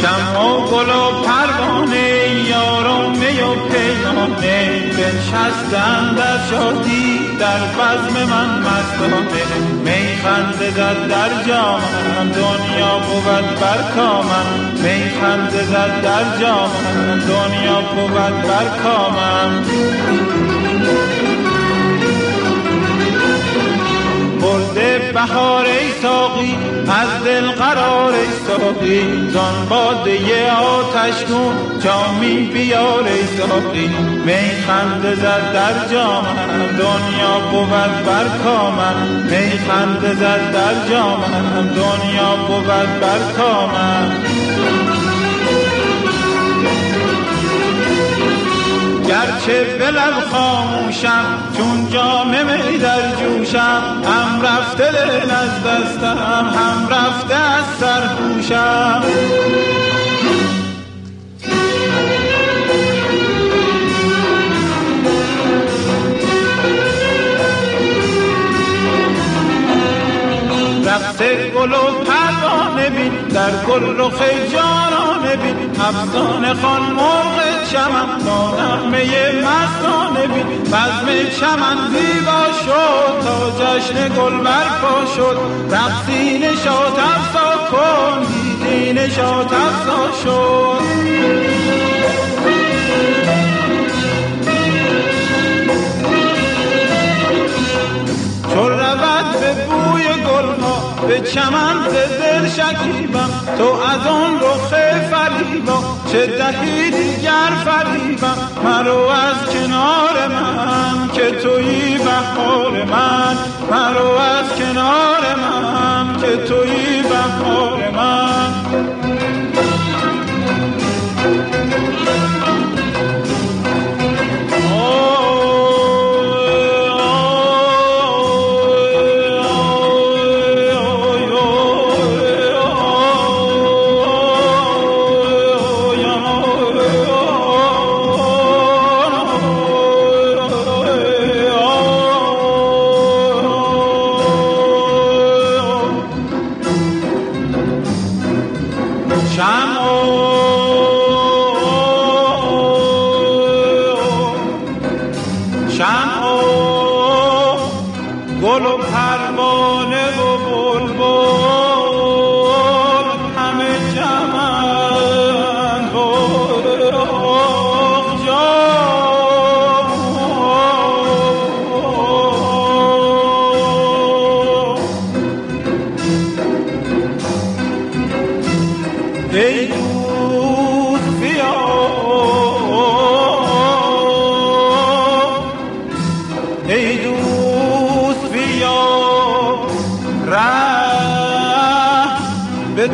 شم و گل و پروانه یارم می و پیمانه. بنشستن در شادی در بزم من مستانه. می خنده زد در جامم دنیا بود بر کامم می خنده زد در جامم دنیا بود بر کامم بهار ای ساقی از دل قرار ای ساقی. زان باده آتش کن جامی بیار ای ساقی. می خنده زد در جامم دنیا بود بر کامم می خنده زد در جامم دنیا بود بر کامم گرچه بلب خاموشم چون جام می در جوشم هم رفته دل از دستم هم رفته از سرپوشم رقص گل و پروانه بین در گل رخ جانانه بین افسانه خان مرغ چمن با نغمه مستانه بین بزم چمن زیبا شد تا جشن گل برپا شد. رقصی نشاط افزا کن دیدی نشاط افزا شد. به چمن دل شکیبم تو از آن رخ فریبا چه دهی دیگر فریبم مرو از کنار من که تویی بهار من مرو از کنار من که تویی بهار شمع و گل و پروانه و بلبل همه جمعن ای دوست ره به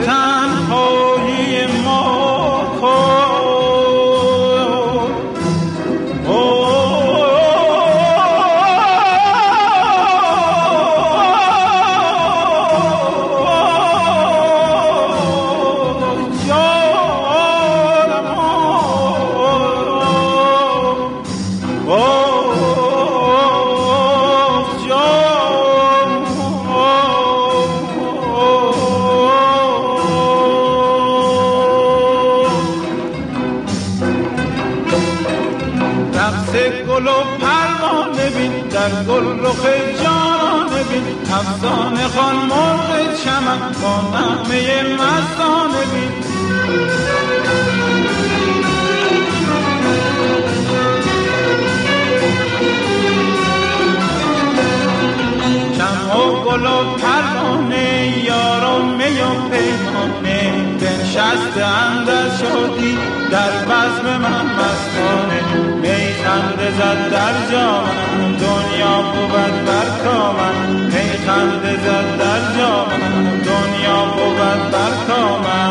در گل رخ جانانه بین افسانه خان مرغ چمن با نغمه مستانه بین. شمع و گل و پروانه یارم می و پیمانه. بنشسته اندر شدی در بزم من مستانه. خنده زد در جامم دنیا بود بر کامم خنده زد در جامم دنیا بود بر کامم